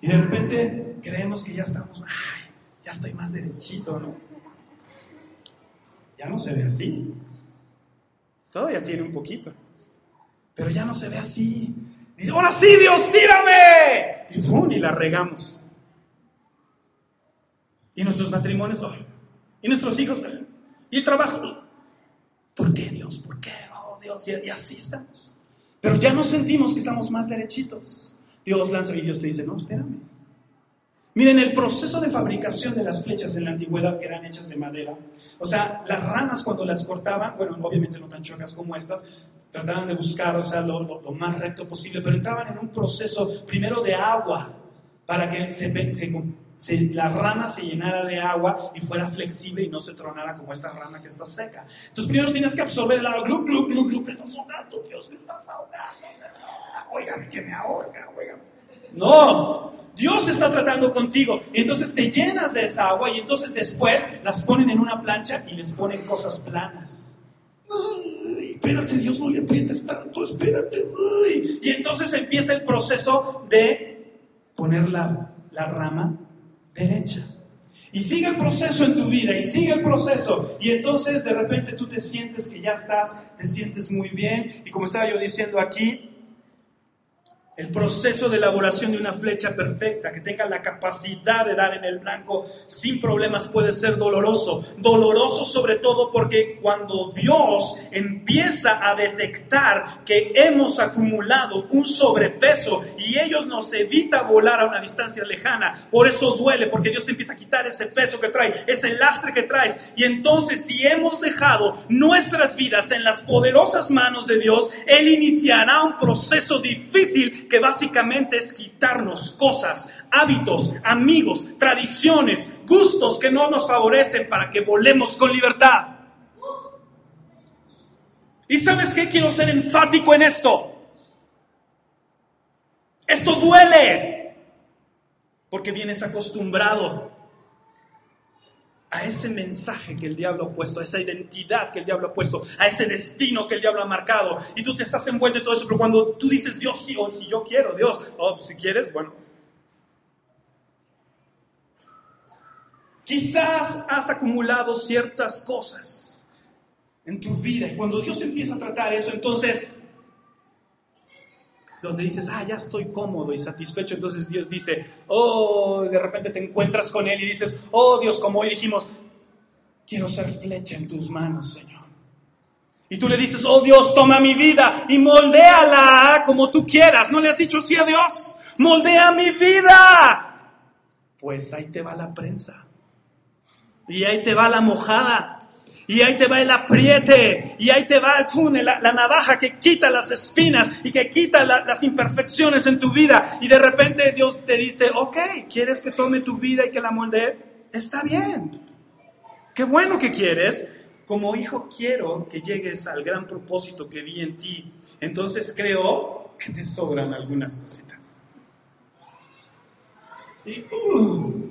y de repente creemos que ya estamos, ay, ya estoy más derechito, ¿no? Ya no se ve así. Todavía tiene un poquito. Pero ya no se ve así. Y ahora sí, Dios, tírame. Y ¡pum! Y la regamos. Y nuestros matrimonios, oh, y nuestros hijos, y el trabajo. ¿Por qué, Dios? ¿Por qué? Oh, Dios, y así estamos. Pero ya no sentimos que estamos más derechitos. Dios lanza y Dios te dice, no, espérame. Miren, el proceso de fabricación de las flechas en la antigüedad que eran hechas de madera, o sea, las ramas cuando las cortaban, bueno, obviamente no tan chocas como estas, trataban de buscar, o sea, lo, más recto posible, pero entraban en un proceso primero de agua, para que la rama se llenara de agua y fuera flexible y no se tronara como esta rama que está seca. Entonces primero tienes que absorber el agua. Glup, glup, glup, glup, estás ahogando, Dios, me estás ahogando. Óigame que me ahorca, óigame. No, Dios está tratando contigo. Entonces te llenas de esa agua y entonces después las ponen en una plancha y les ponen cosas planas. Ay, espérate, Dios, no le aprietes tanto, espérate. Y entonces empieza el proceso de poner la, la rama derecha. Y sigue el proceso en tu vida, y sigue el proceso. Y entonces de repente tú te sientes que ya estás, te sientes muy bien. Y como estaba yo diciendo aquí, el proceso de elaboración de una flecha perfecta, que tenga la capacidad de dar en el blanco sin problemas, puede ser doloroso. Doloroso sobre todo porque cuando Dios empieza a detectar que hemos acumulado un sobrepeso y ellos nos evita volar a una distancia lejana, por eso duele, porque Dios te empieza a quitar ese peso que trae, ese lastre que traes. Y entonces si hemos dejado nuestras vidas en las poderosas manos de Dios, Él iniciará un proceso difícil que básicamente es quitarnos cosas, hábitos, amigos, tradiciones, gustos que no nos favorecen para que volemos con libertad. ¿Y sabes qué? Quiero ser enfático en esto. Esto duele porque vienes acostumbrado a ese mensaje que el diablo ha puesto, a esa identidad que el diablo ha puesto, a ese destino que el diablo ha marcado. Y tú te estás envuelto en todo eso, pero cuando tú dices, Dios sí, o si yo quiero, Dios, o si quieres, bueno. Quizás has acumulado ciertas cosas en tu vida y cuando Dios empieza a tratar eso, entonces donde dices, ah, ya estoy cómodo y satisfecho, entonces Dios dice, oh, de repente te encuentras con Él y dices, oh Dios, como hoy dijimos, quiero ser flecha en tus manos, Señor. Y tú le dices, oh Dios, toma mi vida y moldéala como tú quieras. ¿No le has dicho así a Dios? Moldea mi vida. Pues ahí te va la prensa. Y ahí te va la mojada. Y ahí te va el apriete, y ahí te va el la, la, navaja que quita las espinas y que quita las imperfecciones en tu vida. Y de repente Dios te dice, ok, ¿quieres que tome tu vida y que la molde? Está bien. Qué bueno que quieres. Como hijo quiero que llegues al gran propósito que vi en ti. Entonces creo que te sobran algunas cositas. Y, uh,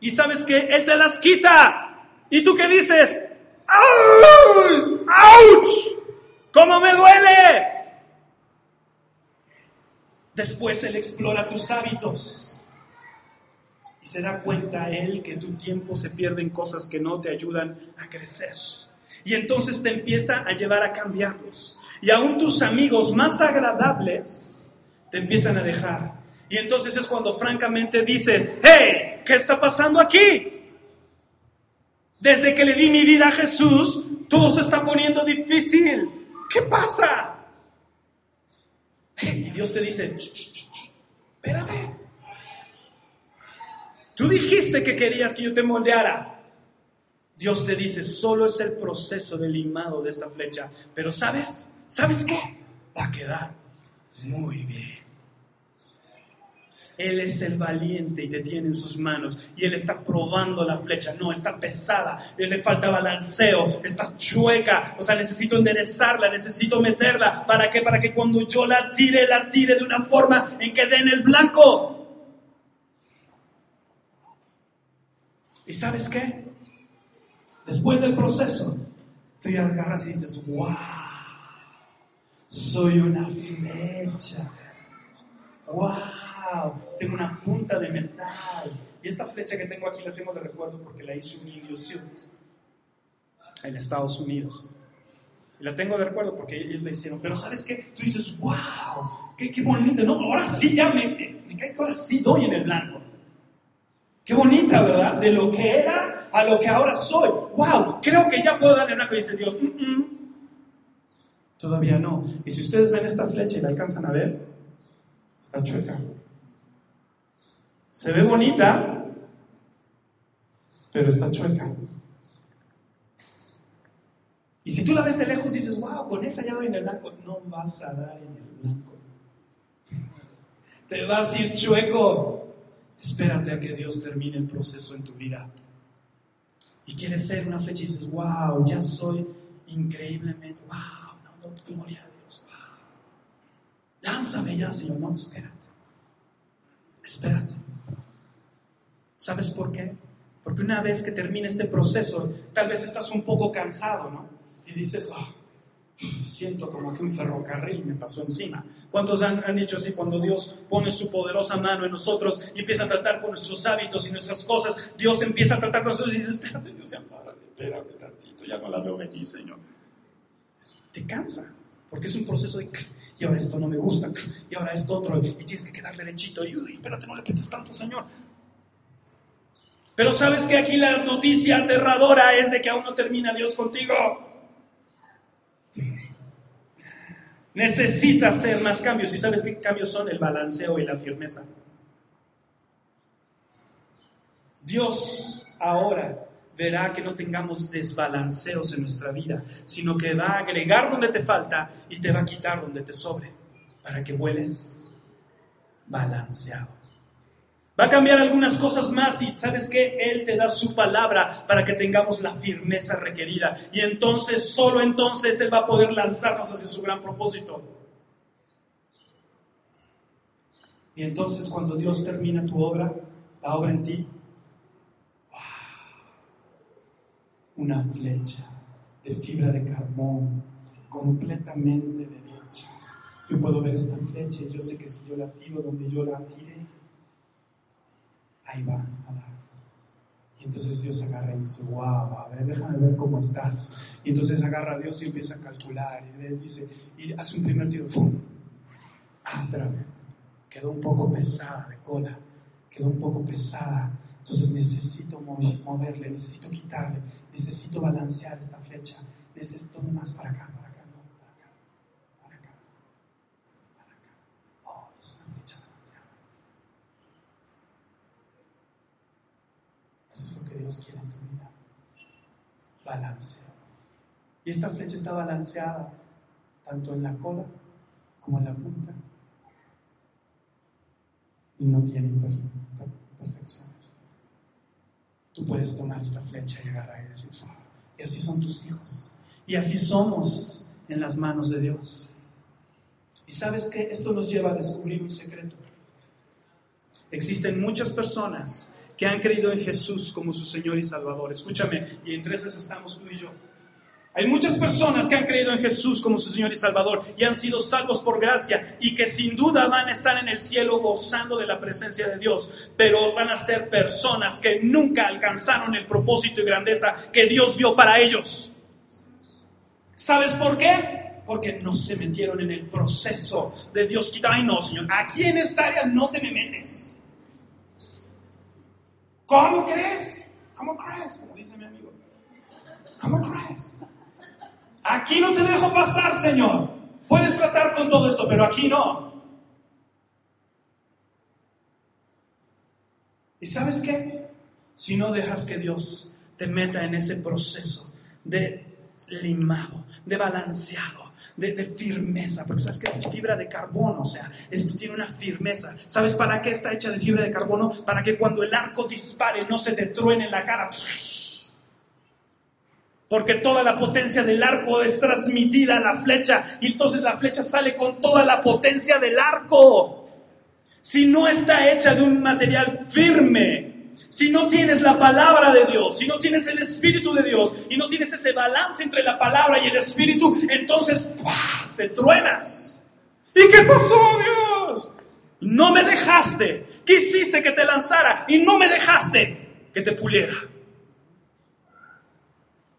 y sabes que Él te las quita. ¿Y tú qué dices? ¡Auch! ¿Cómo me duele? Después Él explora tus hábitos y se da cuenta Él que tu tiempo se pierde en cosas que no te ayudan a crecer. Y entonces te empieza a llevar a cambiarlos. Y aún tus amigos más agradables te empiezan a dejar. Y entonces es cuando francamente dices, hey, ¿qué está pasando aquí? Desde que le di mi vida a Jesús, todo se está poniendo difícil. ¿Qué pasa? Y Dios te dice, espérame. Tú dijiste que querías que yo te moldeara. Dios te dice, solo es el proceso del limado de esta flecha. Pero ¿sabes? ¿Sabes qué? Va a quedar muy bien. Él es el valiente y te tiene en sus manos. Y Él está probando la flecha. No, está pesada. Él le falta balanceo. Está chueca. O sea, necesito enderezarla. Necesito meterla. ¿Para qué? Para que cuando yo la tire, la tire de una forma en que den el blanco. ¿Y sabes qué? Después del proceso, tú ya agarras y dices, wow, soy una flecha. Wow tengo una punta de metal. Y esta flecha que tengo aquí la tengo de recuerdo porque la hizo un indio en Estados Unidos. Y la tengo de recuerdo porque ellos la hicieron. Pero ¿sabes qué? Tú dices, wow, qué, qué bonita. No, ahora sí ya me, me, cae que ahora sí doy en el blanco. Qué bonita, ¿verdad? De lo que era a lo que ahora soy. Wow, creo que ya puedo darle blanco. Y dice Dios, mm, mm". todavía no. Y si ustedes ven esta flecha y la alcanzan a ver, está chueca. Se ve bonita, pero está chueca. Y si tú la ves de lejos dices, wow, con esa doy en el blanco, no vas a dar en el blanco. te vas a ir chueco. Espérate a que Dios termine el proceso en tu vida. Y quieres ser una flecha y dices, wow, ya soy increíblemente, wow, no, no, gloria a Dios, wow. Lánzame ya, Señor. No, espérate. Espérate. ¿Sabes por qué? Porque una vez que termine este proceso, tal vez estás un poco cansado, ¿no? Y dices, oh, siento como que un ferrocarril me pasó encima. ¿Cuántos han, han, dicho así cuando Dios pone su poderosa mano en nosotros y empieza a tratar con nuestros hábitos y nuestras cosas? Dios empieza a tratar con nosotros y dice, espérate, Dios, espérate, espérate tantito, ya no la veo venir, Señor. Te cansa, porque es un proceso de y ahora esto no me gusta, y ahora esto otro, y tienes que quedar derechito, y uy, espérate, no le pites tanto, Señor. Pero sabes que aquí la noticia aterradora es de que aún no termina Dios contigo. Necesitas hacer más cambios. ¿Y sabes qué cambios son? El balanceo y la firmeza. Dios ahora verá que no tengamos desbalanceos en nuestra vida, sino que va a agregar donde te falta y te va a quitar donde te sobre, para que vueles balanceado. Va a cambiar algunas cosas más y sabes que Él te da su palabra para que tengamos la firmeza requerida. Y entonces, solo entonces Él va a poder lanzarnos hacia su gran propósito. Y entonces cuando Dios termina tu obra, la obra en ti, una flecha de fibra de carbón completamente derecha. Yo puedo ver esta flecha y yo sé que si yo la tiro donde yo la tire, ahí va a dar. Y entonces Dios agarra y dice, wow, a ver, déjame ver cómo estás. Y entonces agarra a Dios y empieza a calcular. Y dice, y hace un primer tiro, ¡fum! Ah, quedó un poco pesada de cola, quedó un poco pesada. Entonces necesito moverle, necesito quitarle necesito balancear esta flecha, necesito más para acá, para acá, no, para acá, para acá, para acá. Oh, es una flecha balanceada. Eso es lo Dios quiere en tu vida. Balanceo. Y esta flecha está balanceada tanto en la cola como en la punta. Y no tiene imperfección. Tú puedes tomar esta flecha y agarrar y decir, y así son tus hijos. Y así somos en las manos de Dios. Y sabes que esto nos lleva a descubrir un secreto. Existen muchas personas que han creído en Jesús como su Señor y Salvador. Escúchame, y entre esas estamos tú y yo. Hay muchas personas que han creído en Jesús como su Señor y Salvador y han sido salvos por gracia y que sin duda van a estar en el cielo gozando de la presencia de Dios, pero van a ser personas que nunca alcanzaron el propósito y grandeza que Dios vio para ellos. ¿Sabes por qué? Porque no se metieron en el proceso de Dios. Ay no, Señor, aquí en esta área no te me metes. ¿Cómo crees? ¿Cómo crees? Como dice mi amigo. ¿Cómo crees? Aquí no te dejo pasar, Señor. Puedes tratar con todo esto, pero aquí no. ¿Y sabes qué? Si no dejas que Dios te meta en ese proceso de limado, de balanceado, de, firmeza, porque sabes que es fibra de carbono, o sea, esto tiene una firmeza. ¿Sabes para qué está hecha de fibra de carbono? Para que cuando el arco dispare no se te truene en la cara porque toda la potencia del arco es transmitida a la flecha y entonces la flecha sale con toda la potencia del arco. Si no está hecha de un material firme, si no tienes la palabra de Dios, si no tienes el Espíritu de Dios y no tienes ese balance entre la palabra y el Espíritu, entonces te truenas. ¿Y qué pasó, Dios? No me dejaste. Quisiste que te lanzara y no me dejaste que te puliera.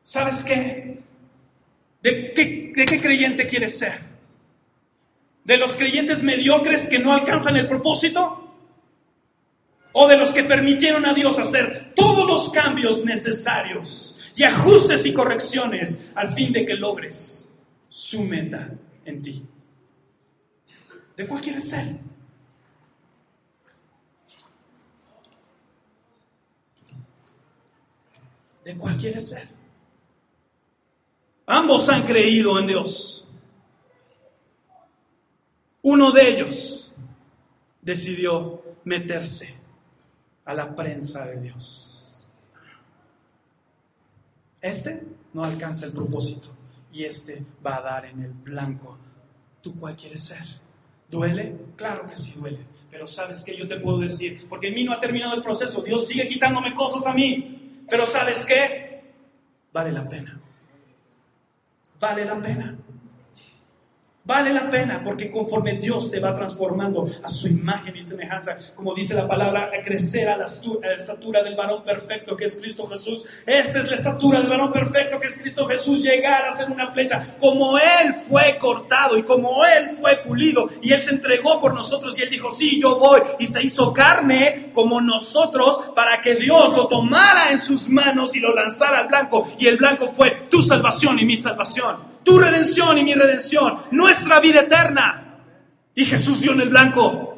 ¿Sabes qué? ¿De qué, creyente quieres ser? ¿De los creyentes mediocres que no alcanzan el propósito? ¿O de los que permitieron a Dios hacer todos los cambios necesarios y ajustes y correcciones al fin de que logres su meta en ti? ¿De cuál quieres ser? ¿De cuál quieres ser? Ambos han creído en Dios. Uno de ellos decidió meterse a la prensa de Dios. Este no alcanza el propósito y este va a dar en el blanco. ¿Tú cuál quieres ser? ¿Duele? Claro que sí duele. Pero sabes que yo te puedo decir, porque en mí no ha terminado el proceso, Dios sigue quitándome cosas a mí. Pero sabes qué? Vale la pena. Vale la pena. Vale la pena porque conforme Dios te va transformando a su imagen y semejanza, como dice la palabra, a crecer a la, estatura del varón perfecto que es Cristo Jesús. Esta es la estatura del varón perfecto que es Cristo Jesús, llegar a ser una flecha. Como Él fue cortado y como Él fue pulido y Él se entregó por nosotros y Él dijo, sí, yo voy. Y se hizo carne como nosotros para que Dios lo tomara en sus manos y lo lanzara al blanco. Y el blanco fue tu salvación y mi salvación tu redención y mi redención, nuestra vida eterna. Y Jesús dio en el blanco.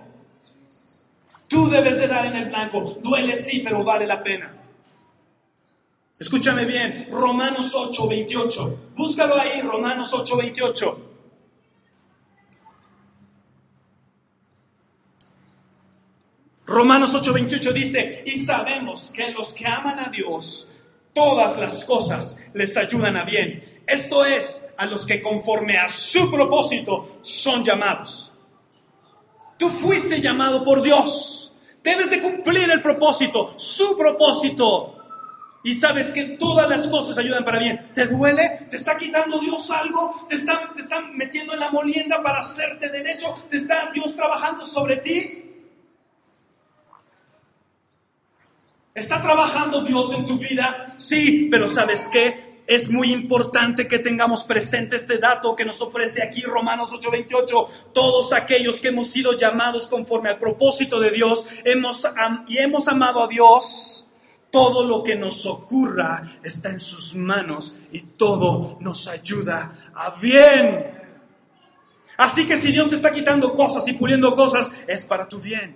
Tú debes de dar en el blanco. Duele sí, pero vale la pena. Escúchame bien, Romanos 8, 28. Búscalo ahí, Romanos 8, 28. Romanos 8:28 dice, y sabemos que los que aman a Dios, todas las cosas les ayudan a bien esto es a los que conforme a su propósito son llamados. Tú fuiste llamado por Dios. Debes de cumplir el propósito, su propósito. Y sabes que todas las cosas ayudan para bien. ¿Te duele? ¿Te está quitando Dios algo? ¿Te están, te están metiendo en la molienda para hacerte derecho? ¿Te está Dios trabajando sobre ti? ¿Está trabajando Dios en tu vida? Sí, pero ¿sabes qué? Es muy importante que tengamos presente este dato que nos ofrece aquí Romanos 8:28. Todos aquellos que hemos sido llamados conforme al propósito de Dios hemos y hemos amado a Dios, todo lo que nos ocurra está en sus manos y todo nos ayuda a bien. Así que si Dios te está quitando cosas y puliendo cosas, es para tu bien.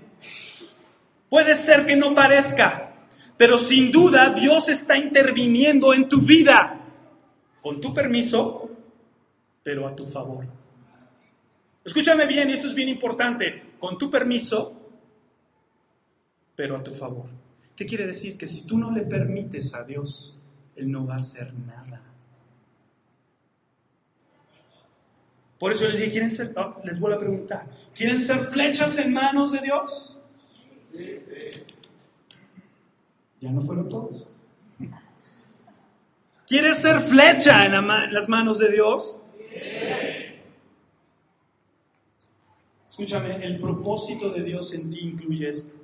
Puede ser que no parezca, pero sin duda Dios está interviniendo en tu vida con tu permiso, pero a tu favor. Escúchame bien, esto es bien importante, con tu permiso, pero a tu favor. ¿Qué quiere decir? Que si tú no le permites a Dios, Él no va a hacer nada. Por eso les dije, ¿quieren ser, oh, les vuelvo a preguntar, ¿quieren ser flechas en manos de Dios? Ya no fueron todos. ¿Quieres ser flecha en, las manos de Dios? Escúchame, el propósito de Dios en ti incluye esto.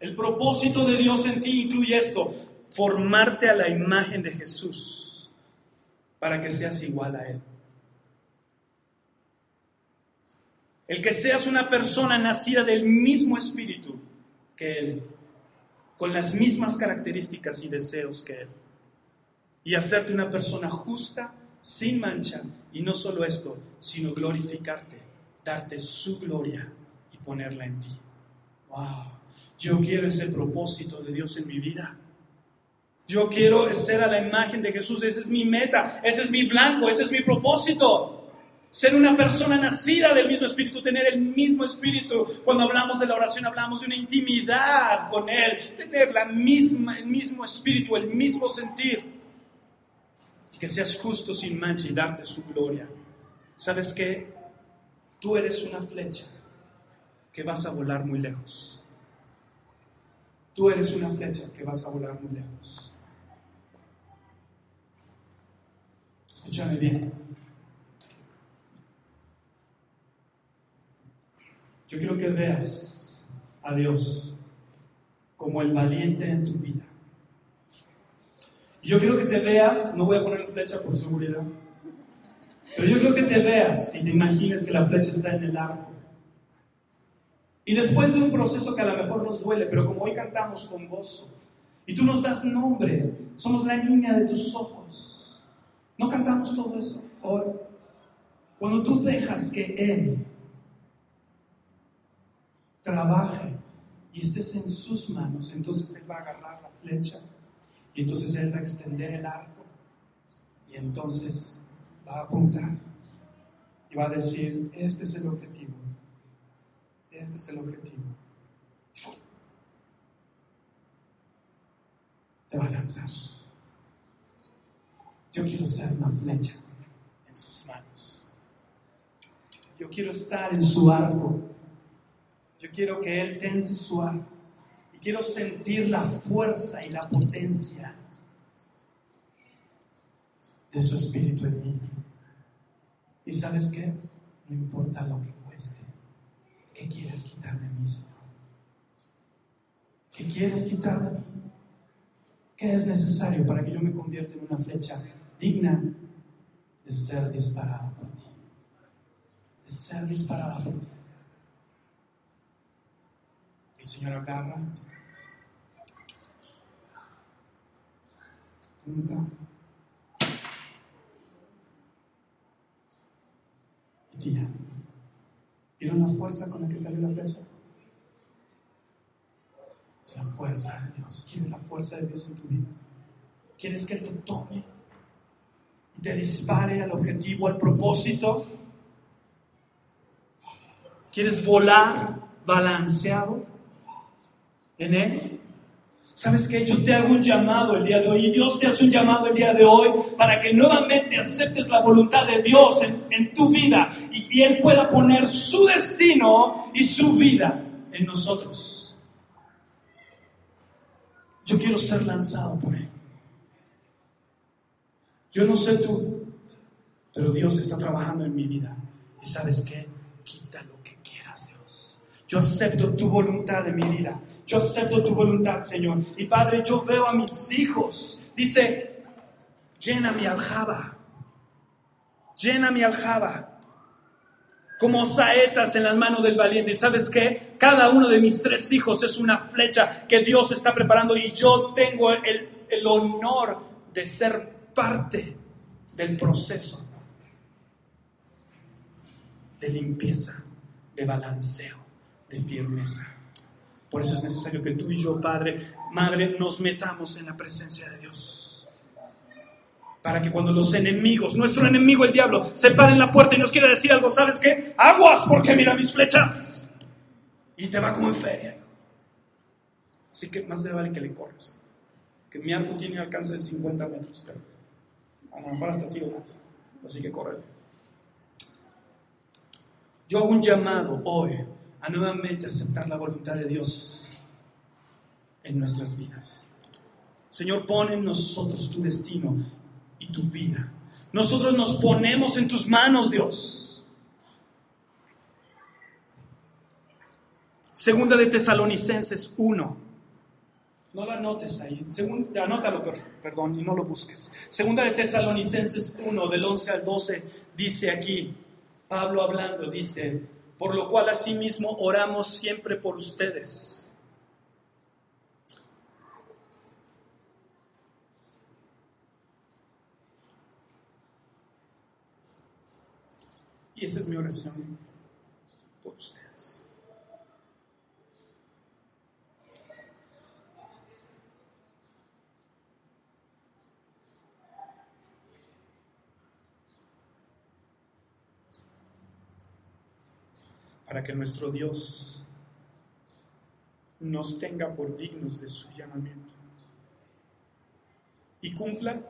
El propósito de Dios en ti incluye esto, formarte a la imagen de Jesús para que seas igual a Él. El que seas una persona nacida del mismo espíritu que Él, con las mismas características y deseos que Él y hacerte una persona justa, sin mancha. Y no solo esto, sino glorificarte, darte su gloria y ponerla en ti. ¡Wow! Yo quiero ese propósito de Dios en mi vida. Yo quiero ser a la imagen de Jesús. Esa es mi meta, ese es mi blanco, ese es mi propósito. Ser una persona nacida del mismo espíritu, tener el mismo espíritu. Cuando hablamos de la oración hablamos de una intimidad con Él, tener la misma, el mismo espíritu, el mismo sentir que seas justo sin mancha y darte su gloria. ¿Sabes qué? Tú eres una flecha que vas a volar muy lejos. Tú eres una flecha que vas a volar muy lejos. Escúchame bien. Yo quiero que veas a Dios como el valiente en tu vida. Yo quiero que te veas, no voy a poner flecha por seguridad, pero yo quiero que te veas y te imagines que la flecha está en el arco. Y después de un proceso que a lo mejor nos duele, pero como hoy cantamos con gozo, y tú nos das nombre, somos la niña de tus ojos. No cantamos todo eso hoy. Cuando tú dejas que Él trabaje y estés en sus manos, entonces Él va a agarrar la flecha y entonces Él va a extender el arco y entonces va a apuntar y va a decir, este es el objetivo. Este es el objetivo. Te va a lanzar. Yo quiero ser una flecha en sus manos. Yo quiero estar en su arco. Yo quiero que Él tense su arco. Y quiero sentir la fuerza y la potencia de su espíritu en mí. ¿Y sabes qué? No importa lo que cueste. ¿Qué quieres quitar de mí, Señor? ¿Qué quieres quitar de mí? ¿Qué es necesario para que yo me convierta en una flecha digna de ser disparada por ti? De ser disparada por ti. El Señor agarra, nunca y tira. ¿Vieron la fuerza con la que salió la flecha? Es la fuerza de Dios. ¿Quieres la fuerza de Dios en tu vida? ¿Quieres que Él te tome y te dispare al objetivo, al propósito? ¿Quieres volar balanceado en Él? ¿Sabes qué? Yo te hago un llamado el día de hoy y Dios te hace un llamado el día de hoy para que nuevamente aceptes la voluntad de Dios en, tu vida y, Él pueda poner su destino y su vida en nosotros. Yo quiero ser lanzado por Él. Yo no sé tú, pero Dios está trabajando en mi vida. ¿Y sabes qué? Quita lo que quieras, Dios. Yo acepto tu voluntad en mi vida. Yo acepto tu voluntad, Señor. Y Padre, yo veo a mis hijos. Dice, llena mi aljaba. Llena mi aljaba. Como saetas en las manos del valiente. Y sabes qué? Cada uno de mis tres hijos es una flecha que Dios está preparando. Y yo tengo el, el honor de ser parte del proceso de limpieza, de balanceo, de firmeza. Por eso es necesario que tú y yo, Padre, Madre, nos metamos en la presencia de Dios. Para que cuando los enemigos, nuestro enemigo el diablo, se pare en la puerta y nos quiera decir algo, ¿sabes qué? Aguas porque mira mis flechas. Y te va como en feria. Así que más le vale que le corras. Que mi arco tiene alcance de 50 metros, a lo mejor hasta tiro más. Así que corre. Yo hago un llamado hoy a nuevamente aceptar la voluntad de Dios en nuestras vidas. Señor, pon en nosotros tu destino y tu vida. Nosotros nos ponemos en tus manos, Dios. Segunda de Tesalonicenses 1. No lo anotes ahí. Segunda, anótalo, perdón, y no lo busques. Segunda de Tesalonicenses 1, del 11 al 12, dice aquí, Pablo hablando, dice, por lo cual asimismo oramos siempre por ustedes. Y esa es mi oración por ustedes. Para que nuestro Dios nos tenga por dignos de su llamamiento y cumpla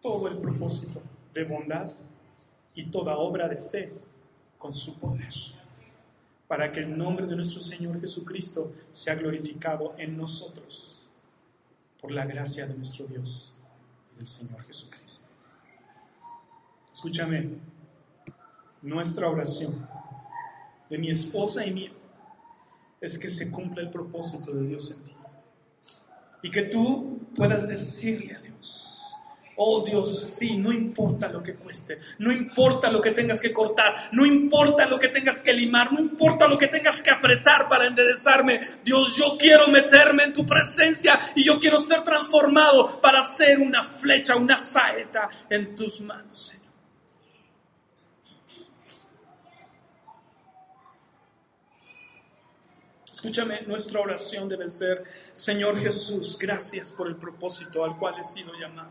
todo el propósito de bondad y toda obra de fe con su poder, para que el nombre de nuestro Señor Jesucristo sea glorificado en nosotros por la gracia de nuestro Dios y del Señor Jesucristo. Escúchame, nuestra oración de mi esposa y mío es que se cumpla el propósito de Dios en ti. Y que tú puedas decirle a Dios, oh Dios, sí, no importa lo que cueste, no importa lo que tengas que cortar, no importa lo que tengas que limar, no importa lo que tengas que apretar para enderezarme. Dios, yo quiero meterme en tu presencia y yo quiero ser transformado para ser una flecha, una saeta en tus manos, Escúchame, nuestra oración debe ser, Señor Jesús, gracias por el propósito al cual he sido llamado.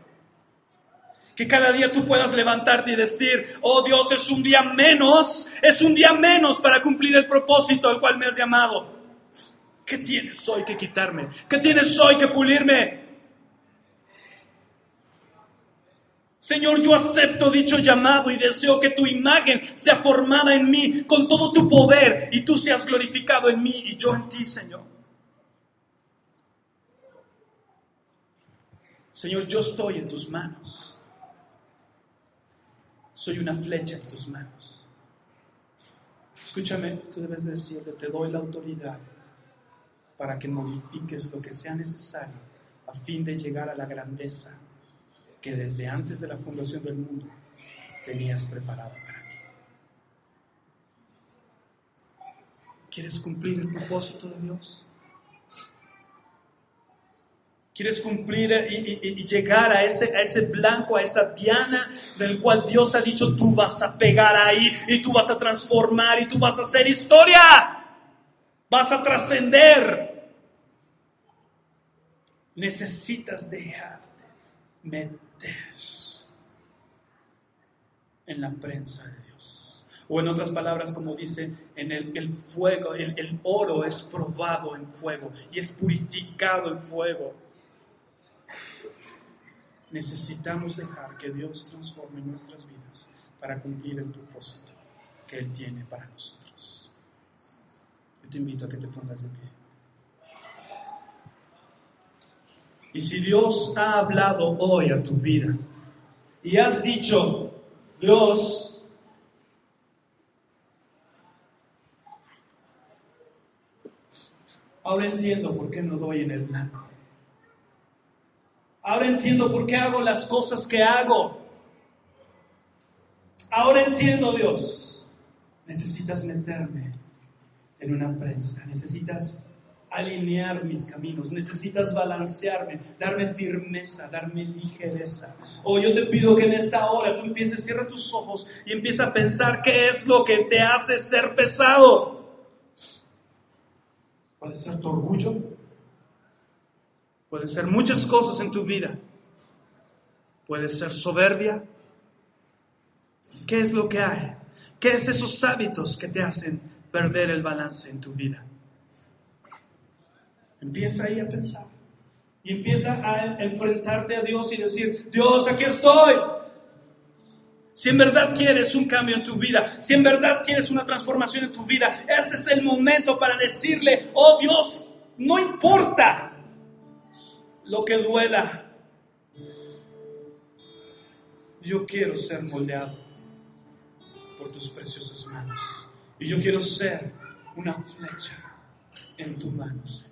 Que cada día tú puedas levantarte y decir, oh Dios, es un día menos, es un día menos para cumplir el propósito al cual me has llamado. ¿Qué tienes hoy que quitarme? ¿Qué tienes hoy que pulirme? Señor, yo acepto dicho llamado y deseo que tu imagen sea formada en mí con todo tu poder y tú seas glorificado en mí y yo en ti, Señor. Señor, yo estoy en tus manos. Soy una flecha en tus manos. Escúchame, tú debes decirle, te doy la autoridad para que modifiques lo que sea necesario a fin de llegar a la grandeza que desde antes de la fundación del mundo tenías preparado para mí. ¿Quieres cumplir el propósito de Dios? ¿Quieres cumplir y, llegar a ese, a ese blanco, a esa diana del cual Dios ha dicho, tú vas a pegar ahí y tú vas a transformar y tú vas a hacer historia? Vas a trascender. Necesitas dejarte en la prensa de Dios. O en otras palabras, como dice, en el, fuego, el, el oro es probado en fuego y es purificado en fuego. Necesitamos dejar que Dios transforme nuestras vidas para cumplir el propósito que Él tiene para nosotros. Yo te invito a que te pongas de pie. Y si Dios ha hablado hoy a tu vida y has dicho, Dios, ahora entiendo por qué no doy en el blanco. Ahora entiendo por qué hago las cosas que hago. Ahora entiendo, Dios. Necesitas meterme en una prensa. Necesitas alinear mis caminos, necesitas balancearme, darme firmeza, darme ligereza. O oh, yo te pido que en esta hora tú empieces, cierra tus ojos y empieza a pensar qué es lo que te hace ser pesado. Puede ser tu orgullo, puede ser muchas cosas en tu vida, puede ser soberbia. ¿Qué es lo que hay? ¿Qué es esos hábitos que te hacen perder el balance en tu vida? Empieza ahí a pensar. Y empieza a enfrentarte a Dios y decir, Dios, aquí estoy. Si en verdad quieres un cambio en tu vida, si en verdad quieres una transformación en tu vida, ese es el momento para decirle, oh Dios, no importa lo que duela. Yo quiero ser moldeado por tus preciosas manos. Y yo quiero ser una flecha en tu mano, Señor